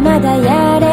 まだやれ